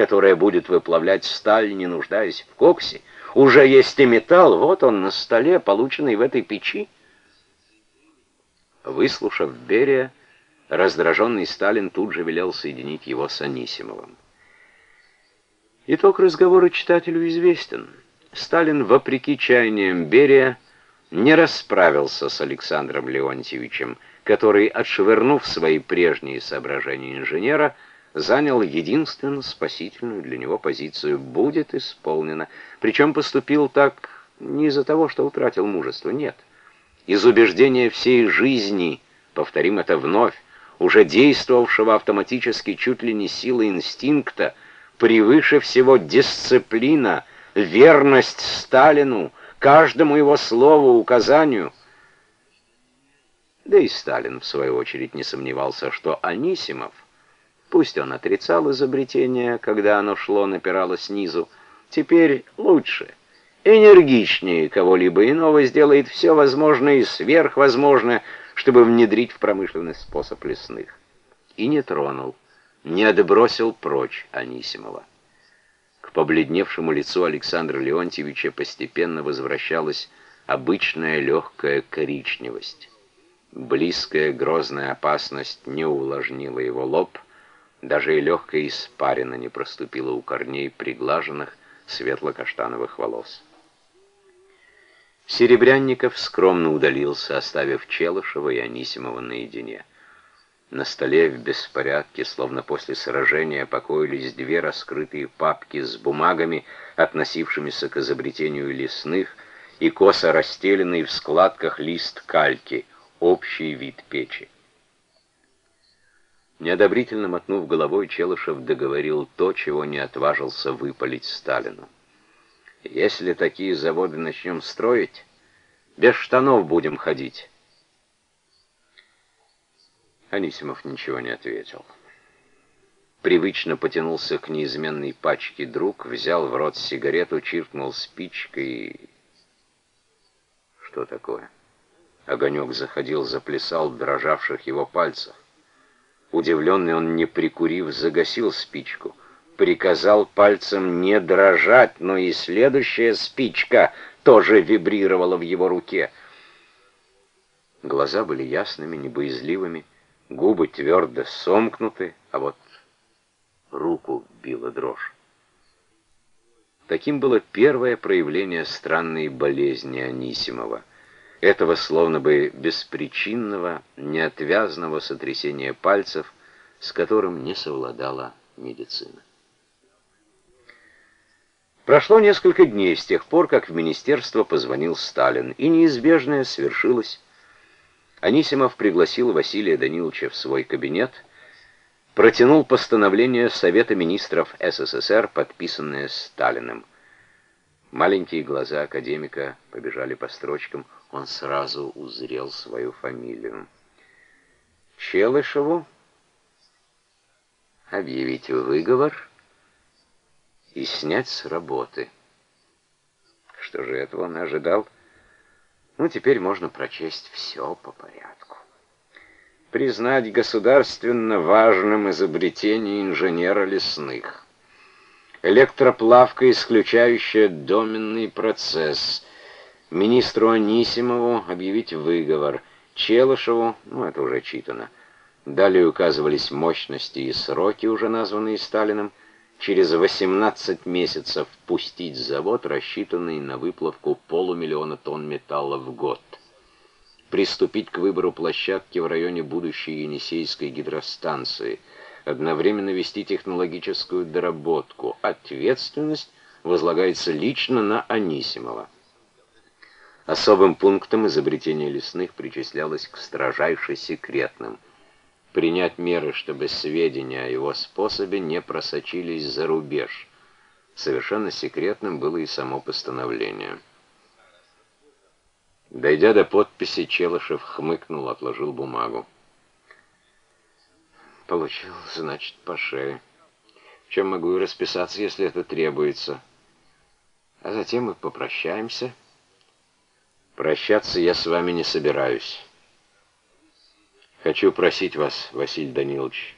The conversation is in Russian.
которая будет выплавлять сталь, не нуждаясь в коксе. Уже есть и металл, вот он на столе, полученный в этой печи. Выслушав Берия, раздраженный Сталин тут же велел соединить его с Анисимовым. Итог разговора читателю известен. Сталин, вопреки чаяниям Берия, не расправился с Александром Леонтьевичем, который, отшвырнув свои прежние соображения инженера, занял единственно спасительную для него позицию «будет исполнено». Причем поступил так не из-за того, что утратил мужество, нет. Из убеждения всей жизни, повторим это вновь, уже действовавшего автоматически чуть ли не силой инстинкта, превыше всего дисциплина, верность Сталину, каждому его слову, указанию. Да и Сталин, в свою очередь, не сомневался, что Анисимов — Пусть он отрицал изобретение, когда оно шло, напирало снизу, теперь лучше, энергичнее кого-либо иного сделает все возможное и сверхвозможное, чтобы внедрить в промышленный способ лесных. И не тронул, не отбросил прочь Анисимова. К побледневшему лицу Александра Леонтьевича постепенно возвращалась обычная легкая коричневость. Близкая грозная опасность не увлажнила его лоб — даже и легкая испарина не проступила у корней приглаженных светло-каштановых волос. Серебрянников скромно удалился, оставив Челышева и Анисимова наедине. На столе в беспорядке, словно после сражения, покоились две раскрытые папки с бумагами, относившимися к изобретению лесных, и косо расстеленный в складках лист кальки, общий вид печи. Неодобрительно мотнув головой, Челышев договорил то, чего не отважился выпалить Сталину. «Если такие заводы начнем строить, без штанов будем ходить». Анисимов ничего не ответил. Привычно потянулся к неизменной пачке друг, взял в рот сигарету, чиркнул спичкой. Что такое? Огонек заходил, заплясал дрожавших его пальцах. Удивленный он, не прикурив, загасил спичку. Приказал пальцем не дрожать, но и следующая спичка тоже вибрировала в его руке. Глаза были ясными, небоязливыми, губы твердо сомкнуты, а вот руку била дрожь. Таким было первое проявление странной болезни Анисимова этого словно бы беспричинного, неотвязного сотрясения пальцев, с которым не совладала медицина. Прошло несколько дней с тех пор, как в министерство позвонил Сталин, и неизбежное свершилось. Анисимов пригласил Василия Даниловича в свой кабинет, протянул постановление Совета министров СССР, подписанное Сталиным. Маленькие глаза академика побежали по строчкам – он сразу узрел свою фамилию. Челышеву объявить выговор и снять с работы. Что же этого он ожидал? Ну, теперь можно прочесть все по порядку. Признать государственно важным изобретение инженера лесных. Электроплавка, исключающая доменный процесс – министру Анисимову объявить выговор, Челышеву, ну это уже читано. Далее указывались мощности и сроки, уже названные Сталиным, через 18 месяцев пустить завод, рассчитанный на выплавку полумиллиона тонн металла в год. Приступить к выбору площадки в районе будущей Енисейской гидростанции. Одновременно вести технологическую доработку. Ответственность возлагается лично на Анисимова. Особым пунктом изобретение лесных причислялось к строжайше секретным. Принять меры, чтобы сведения о его способе не просочились за рубеж. Совершенно секретным было и само постановление. Дойдя до подписи, Челышев хмыкнул, отложил бумагу. Получил, значит, по шее. Чем могу и расписаться, если это требуется. А затем мы попрощаемся. Прощаться я с вами не собираюсь. Хочу просить вас, Василий Данилович,